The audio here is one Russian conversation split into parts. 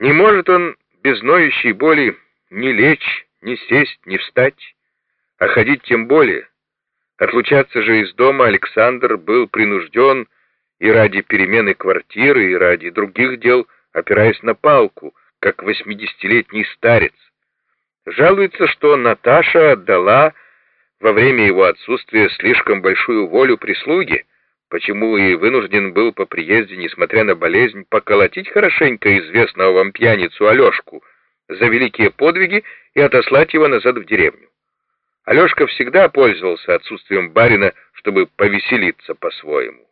Не может он без ноющей боли ни лечь, ни сесть, ни встать, а ходить тем более. Отлучаться же из дома Александр был принужден и ради перемены квартиры, и ради других дел, опираясь на палку, как восьмидесятилетний старец. Жалуется, что Наташа отдала во время его отсутствия слишком большую волю прислуги, почему и вынужден был по приезде, несмотря на болезнь, поколотить хорошенько известного вам пьяницу Алешку за великие подвиги и отослать его назад в деревню. Алешка всегда пользовался отсутствием барина, чтобы повеселиться по-своему.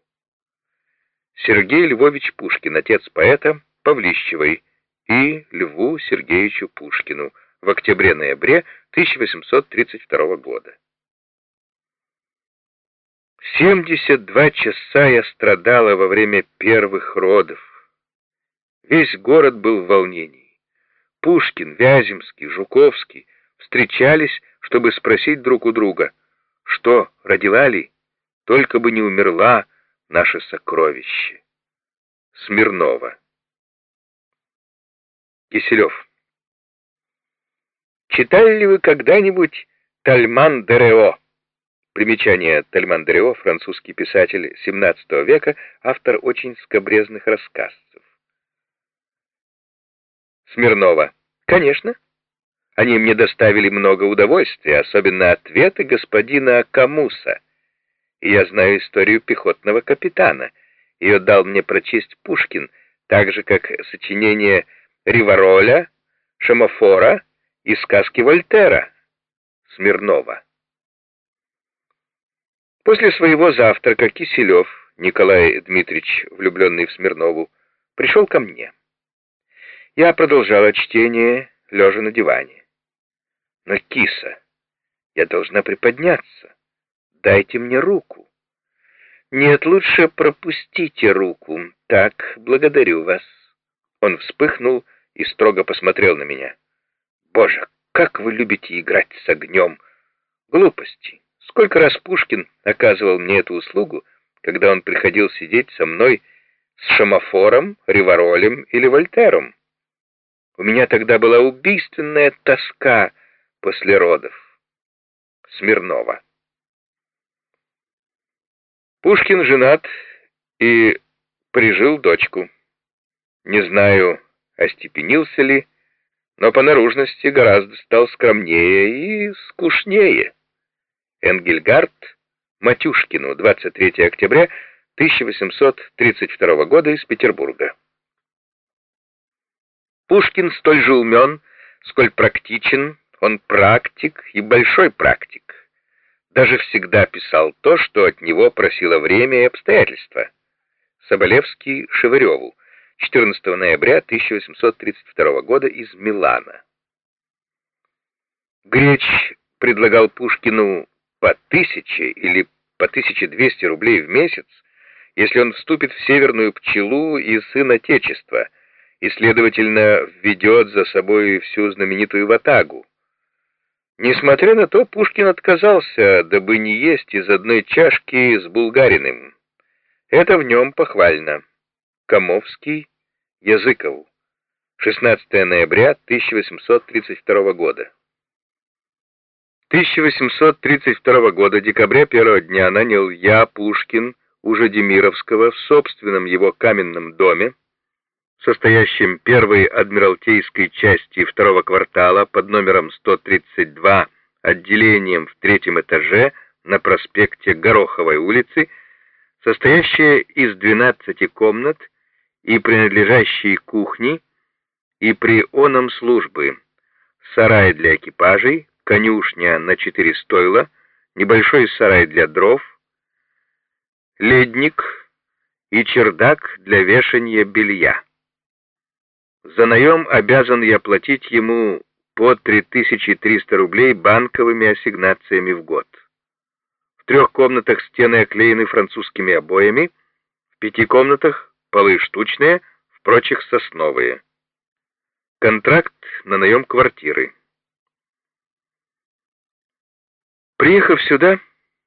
Сергей Львович Пушкин, отец поэта Павлищевой, и Льву Сергеевичу Пушкину в октябре-ноябре 1832 года. 72 часа я страдала во время первых родов. Весь город был в волнении. Пушкин, Вяземский, Жуковский встречались, чтобы спросить друг у друга, что, родила ли, только бы не умерла наше сокровище. Смирнова. Киселев. Читали ли вы когда-нибудь Тальман Дерео? Примечание Тальман Дерео, французский писатель XVII века, автор очень скобрезных рассказцев. Смирнова. Конечно. Они мне доставили много удовольствия, особенно ответы господина Камуса. Я знаю историю пехотного капитана. Ее дал мне прочесть Пушкин, так же, как сочинение Ривароля, Шамофора и сказки Вольтера. Смирнова. После своего завтрака Киселев, Николай Дмитриевич, влюбленный в Смирнову, пришел ко мне. Я продолжала чтение, лежа на диване. Но, киса, я должна приподняться. Дайте мне руку. Нет, лучше пропустите руку. Так, благодарю вас. Он вспыхнул и строго посмотрел на меня. Боже, как вы любите играть с огнем! Глупости. Сколько раз Пушкин оказывал мне эту услугу, когда он приходил сидеть со мной с Шамофором, Риваролем или Вольтером. У меня тогда была убийственная тоска после родов. Смирнова. Пушкин женат и прижил дочку. Не знаю, остепенился ли, но по наружности гораздо стал скромнее и скучнее. Энгельгард Матюшкину, 23 октября 1832 года из Петербурга. Пушкин столь же умен, сколь практичен, он практик и большой практик. Даже всегда писал то, что от него просило время и обстоятельства. Соболевский Шевыреву, 14 ноября 1832 года из Милана. Греч предлагал Пушкину по тысяче или по 1200 рублей в месяц, если он вступит в северную пчелу и сын Отечества, и, следовательно, введет за собой всю знаменитую ватагу. Несмотря на то, Пушкин отказался, дабы не есть из одной чашки с булгариным. Это в нем похвально. Комовский, Языков. 16 ноября 1832 года. 1832 года, декабря первого дня, нанял я, Пушкин, уже Демировского, в собственном его каменном доме, состоящем первой адмиралтейской части второго квартала под номером 132, отделением в третьем этаже на проспекте Гороховой улицы, состоящее из 12 комнат и принадлежащей кухни и при оном службы, сарай для экипажей, конюшня на четыре стойла, небольшой сарай для дров, ледник и чердак для вешания белья. За наем обязан я платить ему по 3300 рублей банковыми ассигнациями в год. В трех комнатах стены оклеены французскими обоями, в пяти комнатах полы штучные, в прочих сосновые. Контракт на наем квартиры. Приехав сюда,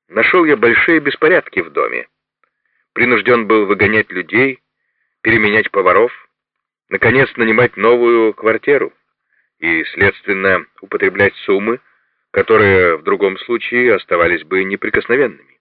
нашел я большие беспорядки в доме. Принужден был выгонять людей, переменять поваров. наконец, нанимать новую квартиру и, следственно, употреблять суммы, которые в другом случае оставались бы неприкосновенными.